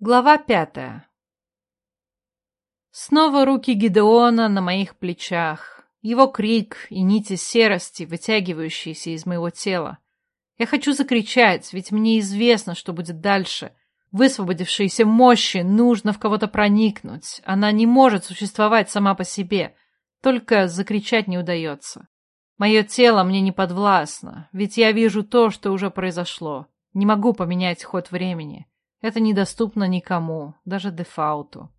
Глава пятая. Снова руки Гидеона на моих плечах, его крик и нити серости, вытягивающиеся из моего тела. Я хочу закричать, ведь мне известно, что будет дальше. Высвободившейся мощи нужно в кого-то проникнуть. Она не может существовать сама по себе. Только закричать не удается. Мое тело мне не подвластно, ведь я вижу то, что уже произошло. Не могу поменять ход времени. Это недоступно никому, даже Дефауту.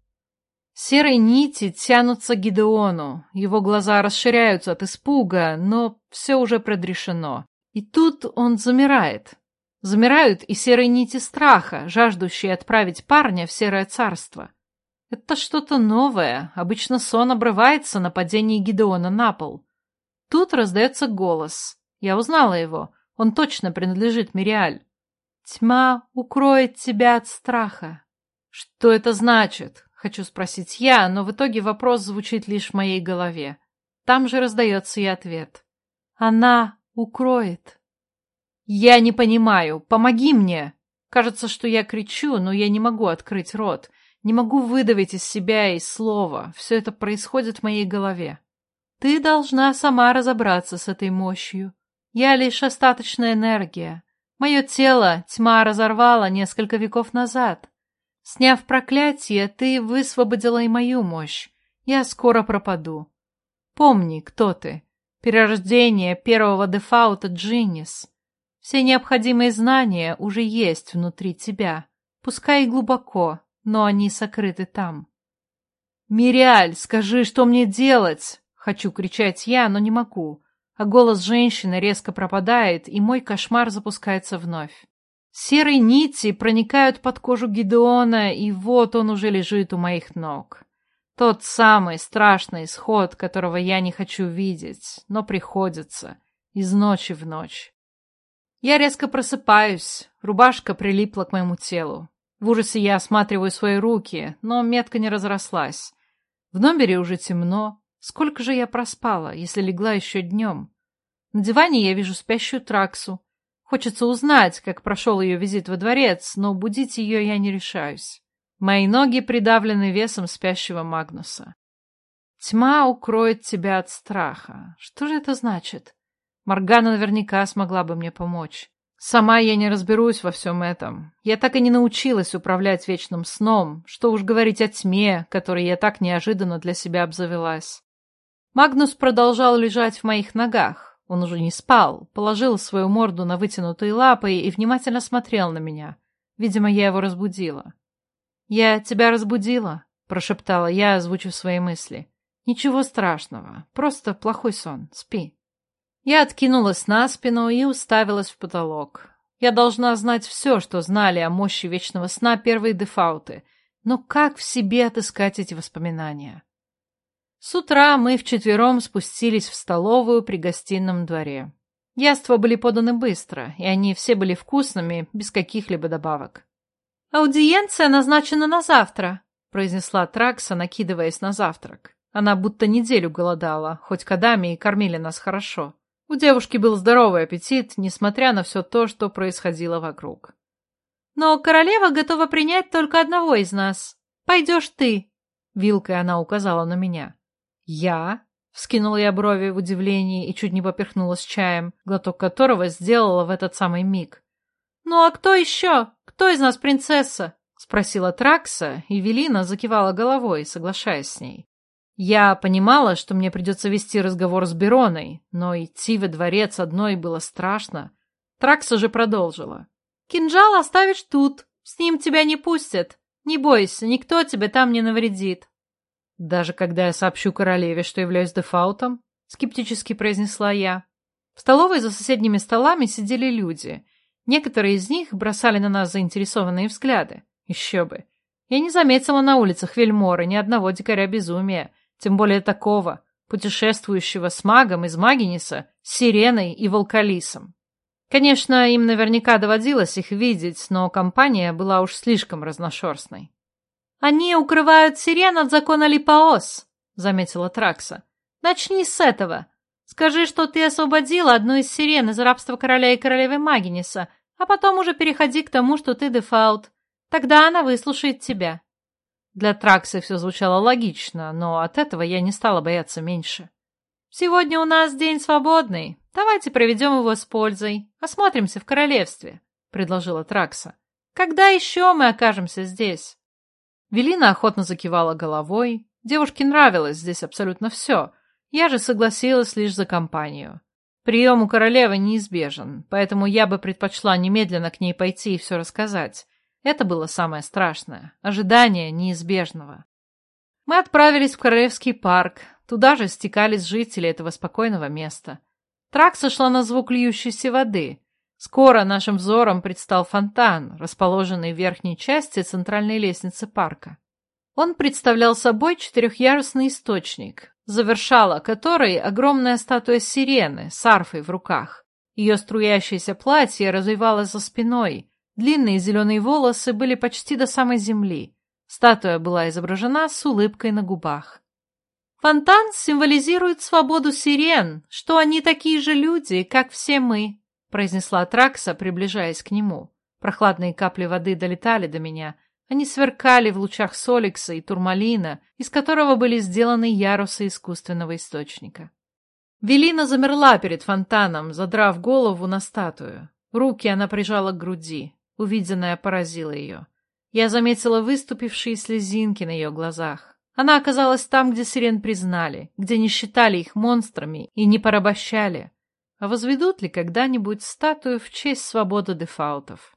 Серые нити тянутся к Гидеону, его глаза расширяются от испуга, но все уже предрешено. И тут он замирает. Замирают и серые нити страха, жаждущие отправить парня в серое царство. Это что-то новое, обычно сон обрывается на падении Гидеона на пол. Тут раздается голос. Я узнала его, он точно принадлежит Мириаль. Тьма укроет тебя от страха. Что это значит? Хочу спросить я, но в итоге вопрос звучит лишь в моей голове. Там же раздается и ответ. Она укроет. Я не понимаю. Помоги мне. Кажется, что я кричу, но я не могу открыть рот. Не могу выдавить из себя и слова. Все это происходит в моей голове. Ты должна сама разобраться с этой мощью. Я лишь остаточная энергия. Мое тело тьма разорвала несколько веков назад. Сняв проклятие, ты высвободила и мою мощь. Я скоро пропаду. Помни, кто ты. Перерождение первого дефаута Джиннис. Все необходимые знания уже есть внутри тебя. Пускай и глубоко, но они сокрыты там. «Мириаль, скажи, что мне делать?» Хочу кричать я, но не могу а голос женщины резко пропадает, и мой кошмар запускается вновь. Серые нити проникают под кожу Гидеона, и вот он уже лежит у моих ног. Тот самый страшный исход, которого я не хочу видеть, но приходится, из ночи в ночь. Я резко просыпаюсь, рубашка прилипла к моему телу. В ужасе я осматриваю свои руки, но метка не разрослась. В номере уже темно, Сколько же я проспала, если легла еще днем? На диване я вижу спящую Траксу. Хочется узнать, как прошел ее визит во дворец, но будить ее я не решаюсь. Мои ноги придавлены весом спящего Магнуса. Тьма укроет тебя от страха. Что же это значит? Моргана наверняка смогла бы мне помочь. Сама я не разберусь во всем этом. Я так и не научилась управлять вечным сном, что уж говорить о тьме, которой я так неожиданно для себя обзавелась. Магнус продолжал лежать в моих ногах. Он уже не спал, положил свою морду на вытянутые лапы и внимательно смотрел на меня. Видимо, я его разбудила. «Я тебя разбудила», — прошептала я, озвучив свои мысли. «Ничего страшного, просто плохой сон, спи». Я откинулась на спину и уставилась в потолок. Я должна знать все, что знали о мощи вечного сна первые дефауты, но как в себе отыскать эти воспоминания? С утра мы вчетвером спустились в столовую при гостином дворе. Яства были поданы быстро, и они все были вкусными, без каких-либо добавок. «Аудиенция назначена на завтра», — произнесла Тракса, накидываясь на завтрак. Она будто неделю голодала, хоть кадами и кормили нас хорошо. У девушки был здоровый аппетит, несмотря на все то, что происходило вокруг. «Но королева готова принять только одного из нас. Пойдешь ты», — вилкой она указала на меня. «Я?» — вскинула я брови в удивлении и чуть не поперхнулась чаем, глоток которого сделала в этот самый миг. «Ну а кто еще? Кто из нас принцесса?» — спросила Тракса, и Велина закивала головой, соглашаясь с ней. Я понимала, что мне придется вести разговор с Бероной, но идти во дворец одной было страшно. Тракса же продолжила. «Кинжал оставишь тут, с ним тебя не пустят. Не бойся, никто тебе там не навредит. «Даже когда я сообщу королеве, что являюсь дефаутом?» — скептически произнесла я. В столовой за соседними столами сидели люди. Некоторые из них бросали на нас заинтересованные взгляды. Еще бы. Я не заметила на улицах Вельмора ни одного дикаря безумия, тем более такого, путешествующего с магом из Магиниса, сиреной и волкалисом. Конечно, им наверняка доводилось их видеть, но компания была уж слишком разношерстной. «Они укрывают сирен от закона Липаос», — заметила Тракса. «Начни с этого. Скажи, что ты освободила одну из сирен из рабства короля и королевы Магиниса, а потом уже переходи к тому, что ты дефаут. Тогда она выслушает тебя. Для Траксы все звучало логично, но от этого я не стала бояться меньше. Сегодня у нас день свободный. Давайте проведем его с пользой. Осмотримся в королевстве, предложила Тракса. Когда еще мы окажемся здесь? Велина охотно закивала головой. Девушке нравилось здесь абсолютно все. Я же согласилась лишь за компанию. Прием у королевы неизбежен, поэтому я бы предпочла немедленно к ней пойти и все рассказать. Это было самое страшное — ожидание неизбежного. Мы отправились в Королевский парк. Туда же стекались жители этого спокойного места. Трак сошла на звук льющейся воды. Скоро нашим взором предстал фонтан, расположенный в верхней части центральной лестницы парка. Он представлял собой четырехъярусный источник, завершала который огромная статуя сирены с арфой в руках. Ее струящееся платье развивалось за спиной, длинные зеленые волосы были почти до самой земли. Статуя была изображена с улыбкой на губах. Фонтан символизирует свободу сирен, что они такие же люди, как все мы, произнесла Тракса, приближаясь к нему. Прохладные капли воды долетали до меня. Они сверкали в лучах соликса и турмалина, из которого были сделаны ярусы искусственного источника. Велина замерла перед фонтаном, задрав голову на статую. Руки она прижала к груди. Увиденное поразило ее. Я заметила выступившие слезинки на ее глазах. Она оказалась там, где сирен признали, где не считали их монстрами и не порабощали. А возведут ли когда-нибудь статую в честь свободы дефаутов?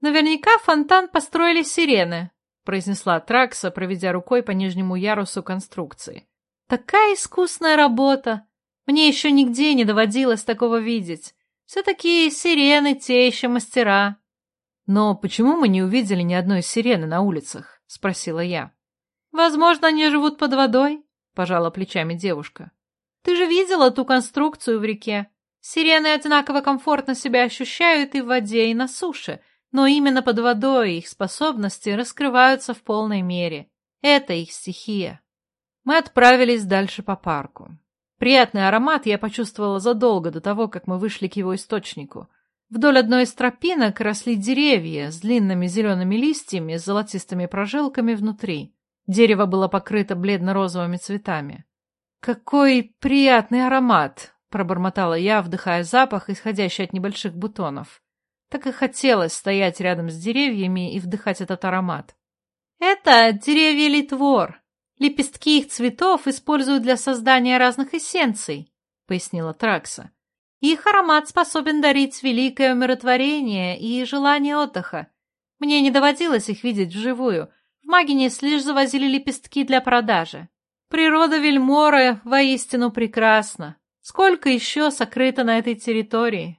Наверняка фонтан построили сирены, произнесла Тракса, проведя рукой по нижнему ярусу конструкции. Такая искусная работа! Мне еще нигде не доводилось такого видеть. Все-таки сирены те еще мастера. «Но почему мы не увидели ни одной сирены на улицах?» — спросила я. «Возможно, они живут под водой», — пожала плечами девушка. «Ты же видела ту конструкцию в реке? Сирены одинаково комфортно себя ощущают и в воде, и на суше, но именно под водой их способности раскрываются в полной мере. Это их стихия». Мы отправились дальше по парку. Приятный аромат я почувствовала задолго до того, как мы вышли к его источнику — Вдоль одной из тропинок росли деревья с длинными зелеными листьями с золотистыми прожилками внутри. Дерево было покрыто бледно-розовыми цветами. «Какой приятный аромат!» — пробормотала я, вдыхая запах, исходящий от небольших бутонов. Так и хотелось стоять рядом с деревьями и вдыхать этот аромат. «Это деревья литвор. Лепестки их цветов используют для создания разных эссенций», — пояснила Тракса. Их аромат способен дарить великое умиротворение и желание отдыха. Мне не доводилось их видеть вживую. В Магинес лишь завозили лепестки для продажи. Природа Вельмора воистину прекрасна. Сколько еще сокрыто на этой территории?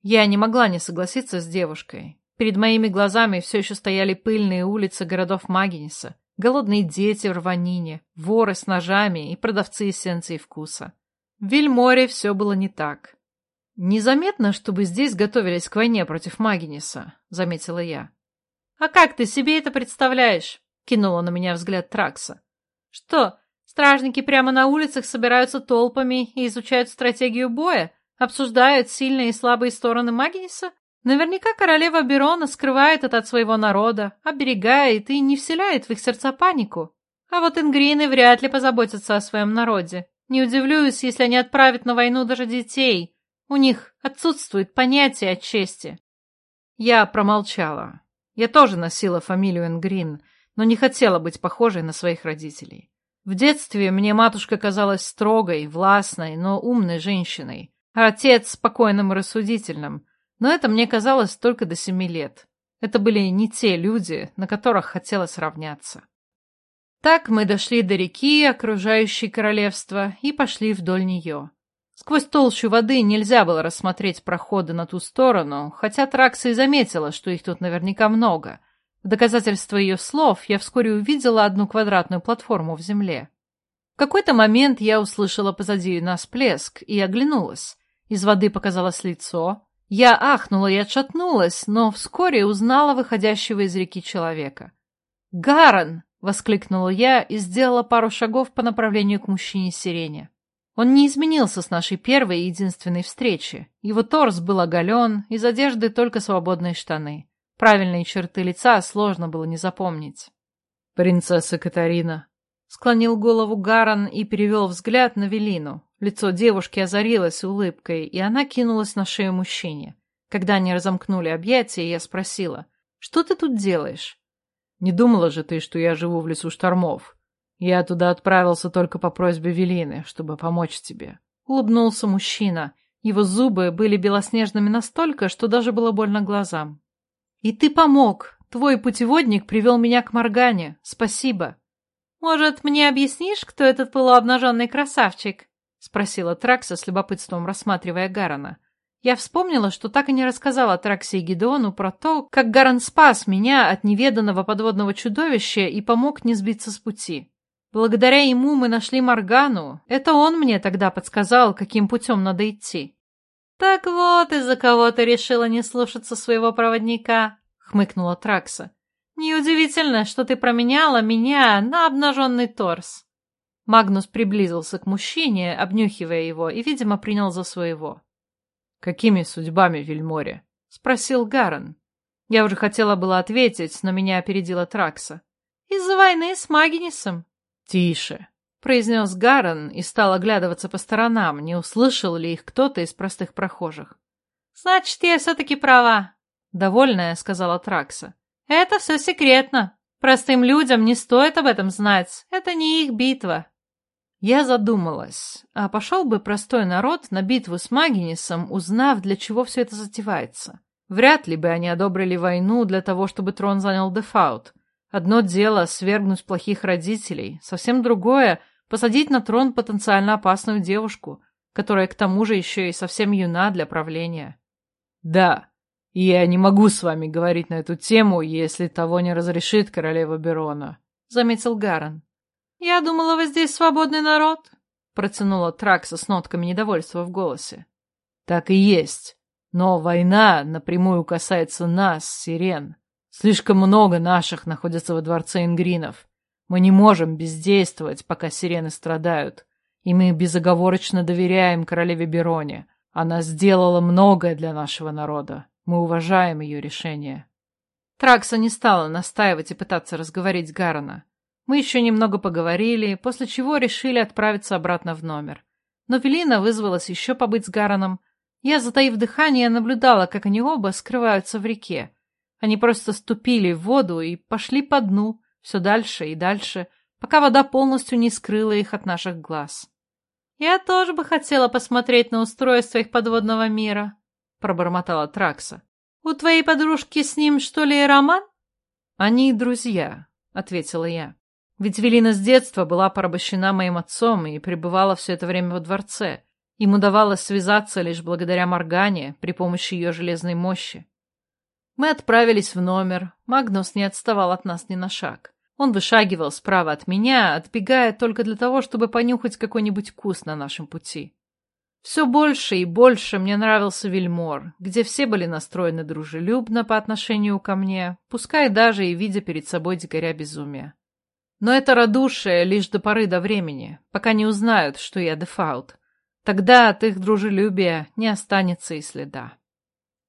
Я не могла не согласиться с девушкой. Перед моими глазами все еще стояли пыльные улицы городов Магинеса, голодные дети в рванине, воры с ножами и продавцы эссенций вкуса. В Вильморе все было не так. «Незаметно, чтобы здесь готовились к войне против Магиниса», — заметила я. «А как ты себе это представляешь?» — кинула на меня взгляд Тракса. «Что, стражники прямо на улицах собираются толпами и изучают стратегию боя, обсуждают сильные и слабые стороны Магиниса? Наверняка королева Берона скрывает это от своего народа, оберегает и не вселяет в их сердца панику. А вот ингрины вряд ли позаботятся о своем народе. Не удивлюсь, если они отправят на войну даже детей» У них отсутствует понятие о чести. Я промолчала. Я тоже носила фамилию Энгрин, но не хотела быть похожей на своих родителей. В детстве мне матушка казалась строгой, властной, но умной женщиной, а отец спокойным и рассудительным. Но это мне казалось только до семи лет. Это были не те люди, на которых хотелось равняться. Так мы дошли до реки, окружающей королевство, и пошли вдоль нее. Сквозь толщу воды нельзя было рассмотреть проходы на ту сторону, хотя Тракса и заметила, что их тут наверняка много. В доказательство ее слов я вскоре увидела одну квадратную платформу в земле. В какой-то момент я услышала позади нас плеск и оглянулась. Из воды показалось лицо. Я ахнула и отшатнулась, но вскоре узнала выходящего из реки человека. «Гарон!» — воскликнула я и сделала пару шагов по направлению к мужчине-сирене. Он не изменился с нашей первой и единственной встречи. Его торс был оголен, из одежды только свободные штаны. Правильные черты лица сложно было не запомнить. «Принцесса Катарина», — склонил голову Гаран и перевел взгляд на Велину. Лицо девушки озарилось улыбкой, и она кинулась на шею мужчине. Когда они разомкнули объятия, я спросила, «Что ты тут делаешь?» «Не думала же ты, что я живу в лесу штормов. Я туда отправился только по просьбе Велины, чтобы помочь тебе». Улыбнулся мужчина. Его зубы были белоснежными настолько, что даже было больно глазам. «И ты помог. Твой путеводник привел меня к Моргане. Спасибо». «Может, мне объяснишь, кто этот полуобнаженный красавчик?» — спросила Тракса с любопытством, рассматривая Гарана. Я вспомнила, что так и не рассказала Траксе и Гидеону про то, как Гаран спас меня от неведанного подводного чудовища и помог не сбиться с пути. Благодаря ему мы нашли Моргану. Это он мне тогда подсказал, каким путем надо идти. «Так вот, из-за кого ты решила не слушаться своего проводника», — хмыкнула Тракса. «Неудивительно, что ты променяла меня на обнаженный торс». Магнус приблизился к мужчине, обнюхивая его, и, видимо, принял за своего. «Какими судьбами, Вильморе?» — спросил Гарен. Я уже хотела было ответить, но меня опередила Тракса. «Из-за войны с Магнисом». «Тише», — произнес Гарен и стал оглядываться по сторонам, не услышал ли их кто-то из простых прохожих. «Значит, я все-таки права», — довольная сказала Тракса. «Это все секретно. Простым людям не стоит об этом знать. Это не их битва». Я задумалась, а пошел бы простой народ на битву с Магинисом, узнав, для чего все это затевается. Вряд ли бы они одобрили войну для того, чтобы трон занял Дефаут. Одно дело — свергнуть плохих родителей, совсем другое — посадить на трон потенциально опасную девушку, которая к тому же еще и совсем юна для правления. Да, я не могу с вами говорить на эту тему, если того не разрешит королева Берона, — заметил Гарен. «Я думала, вы здесь свободный народ», — протянула Тракса с нотками недовольства в голосе. «Так и есть. Но война напрямую касается нас, сирен. Слишком много наших находится во дворце ингринов. Мы не можем бездействовать, пока сирены страдают. И мы безоговорочно доверяем королеве Бероне. Она сделала многое для нашего народа. Мы уважаем ее решение». Тракса не стала настаивать и пытаться разговорить Гарона. Мы еще немного поговорили, после чего решили отправиться обратно в номер. Но Велина вызвалась еще побыть с Гароном. Я, затаив дыхание, наблюдала, как они оба скрываются в реке. Они просто ступили в воду и пошли по дну, все дальше и дальше, пока вода полностью не скрыла их от наших глаз. «Я тоже бы хотела посмотреть на устройство их подводного мира», — пробормотала Тракса. «У твоей подружки с ним, что ли, роман?» «Они друзья», — ответила я. Ведь Велина с детства была порабощена моим отцом и пребывала все это время во дворце. Им удавалось связаться лишь благодаря Моргане при помощи ее железной мощи. Мы отправились в номер. Магнус не отставал от нас ни на шаг. Он вышагивал справа от меня, отбегая только для того, чтобы понюхать какой-нибудь вкус на нашем пути. Все больше и больше мне нравился Вильмор, где все были настроены дружелюбно по отношению ко мне, пускай даже и видя перед собой дикаря безумия. Но это радушие лишь до поры до времени, пока не узнают, что я дефаут. Тогда от их дружелюбия не останется и следа.